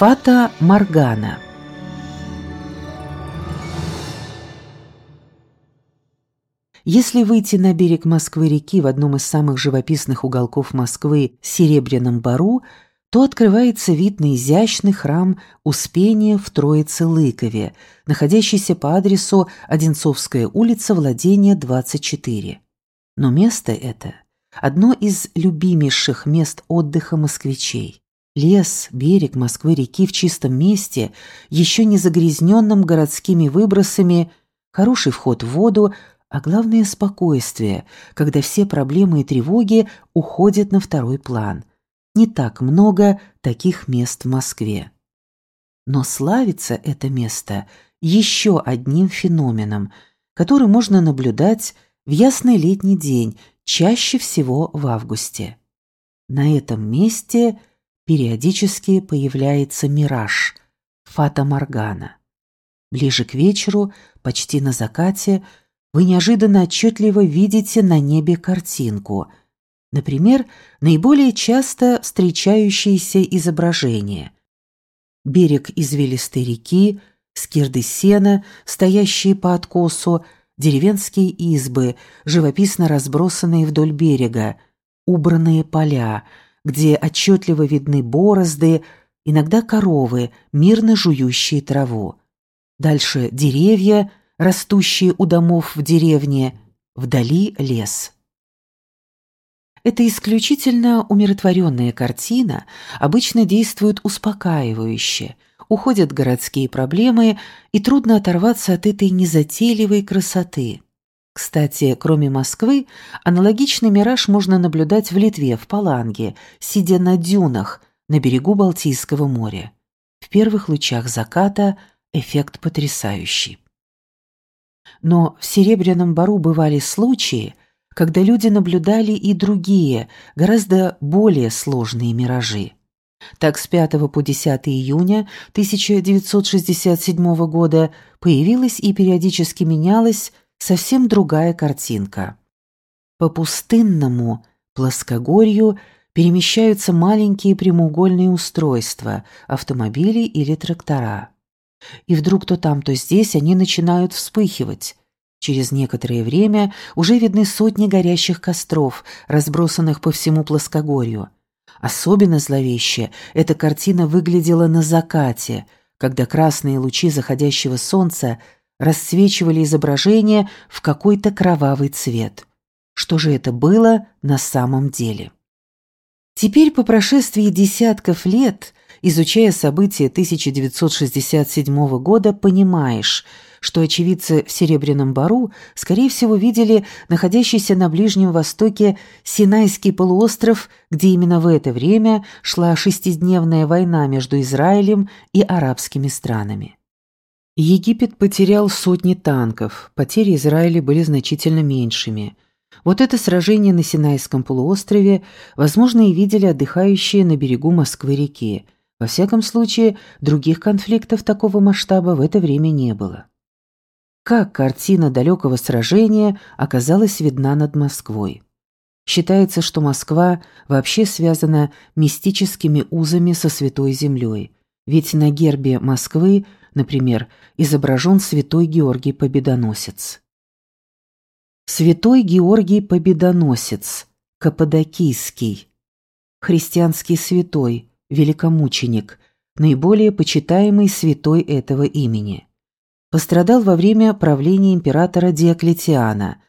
Фата Моргана Если выйти на берег Москвы-реки в одном из самых живописных уголков Москвы, Серебряном Бару, то открывается вид на изящный храм Успения в Троице-Лыкове, находящийся по адресу Одинцовская улица, владение 24. Но место это – одно из любимейших мест отдыха москвичей. Лес, берег Москвы-реки в чистом месте, еще не загрязненном городскими выбросами, хороший вход в воду, а главное – спокойствие, когда все проблемы и тревоги уходят на второй план. Не так много таких мест в Москве. Но славится это место еще одним феноменом, который можно наблюдать в ясный летний день, чаще всего в августе. На этом месте – периодически появляется мираж – фата-моргана. Ближе к вечеру, почти на закате, вы неожиданно отчетливо видите на небе картинку. Например, наиболее часто встречающиеся изображения. Берег извилистой реки, скирды сена, стоящие по откосу, деревенские избы, живописно разбросанные вдоль берега, убранные поля – где отчетливо видны борозды, иногда коровы, мирно жующие траву. Дальше деревья, растущие у домов в деревне, вдали лес. Эта исключительно умиротворенная картина обычно действует успокаивающе, уходят городские проблемы, и трудно оторваться от этой незатейливой красоты. Кстати, кроме Москвы, аналогичный мираж можно наблюдать в Литве, в Паланге, сидя на дюнах на берегу Балтийского моря. В первых лучах заката эффект потрясающий. Но в Серебряном Бару бывали случаи, когда люди наблюдали и другие, гораздо более сложные миражи. Так, с 5 по 10 июня 1967 года появилась и периодически менялась совсем другая картинка. По пустынному плоскогорью перемещаются маленькие прямоугольные устройства, автомобили или трактора. И вдруг то там, то здесь они начинают вспыхивать. Через некоторое время уже видны сотни горящих костров, разбросанных по всему плоскогорью. Особенно зловеще эта картина выглядела на закате, когда красные лучи заходящего солнца расцвечивали изображение в какой-то кровавый цвет. Что же это было на самом деле? Теперь, по прошествии десятков лет, изучая события 1967 года, понимаешь, что очевидцы в Серебряном Бару, скорее всего, видели находящийся на Ближнем Востоке Синайский полуостров, где именно в это время шла шестидневная война между Израилем и арабскими странами. Египет потерял сотни танков, потери Израиля были значительно меньшими. Вот это сражение на Синайском полуострове, возможно, и видели отдыхающие на берегу Москвы-реки. Во всяком случае, других конфликтов такого масштаба в это время не было. Как картина далекого сражения оказалась видна над Москвой? Считается, что Москва вообще связана мистическими узами со Святой Землей, ведь на гербе Москвы – например, изображен святой Георгий Победоносец. Святой Георгий Победоносец, Каппадокийский, христианский святой, великомученик, наиболее почитаемый святой этого имени. Пострадал во время правления императора Диоклетиана.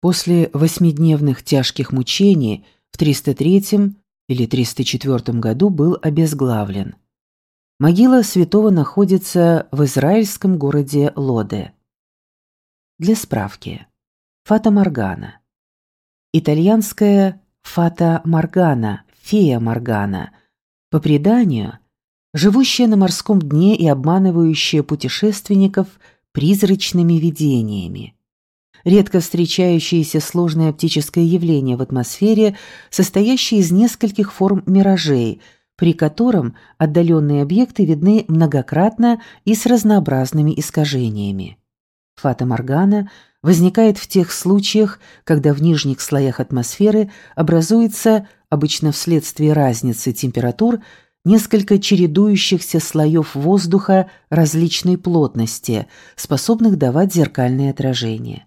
После восьмидневных тяжких мучений в 303 или 304 году был обезглавлен. Могила святого находится в израильском городе Лоде. Для справки. Фата Моргана. Итальянская Фата Моргана, фея Моргана. По преданию, живущая на морском дне и обманывающая путешественников призрачными видениями. Редко встречающееся сложное оптическое явление в атмосфере, состоящее из нескольких форм миражей – при котором отдаленные объекты видны многократно и с разнообразными искажениями. Фата-моргана возникает в тех случаях, когда в нижних слоях атмосферы образуется, обычно вследствие разницы температур, несколько чередующихся слоев воздуха различной плотности, способных давать зеркальные отражения.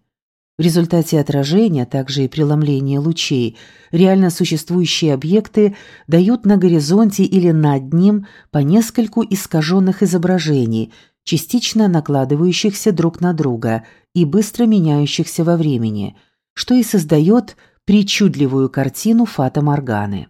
В результате отражения, а также и преломления лучей, реально существующие объекты дают на горизонте или над ним по нескольку искаженных изображений, частично накладывающихся друг на друга и быстро меняющихся во времени, что и создает причудливую картину фата Морганы.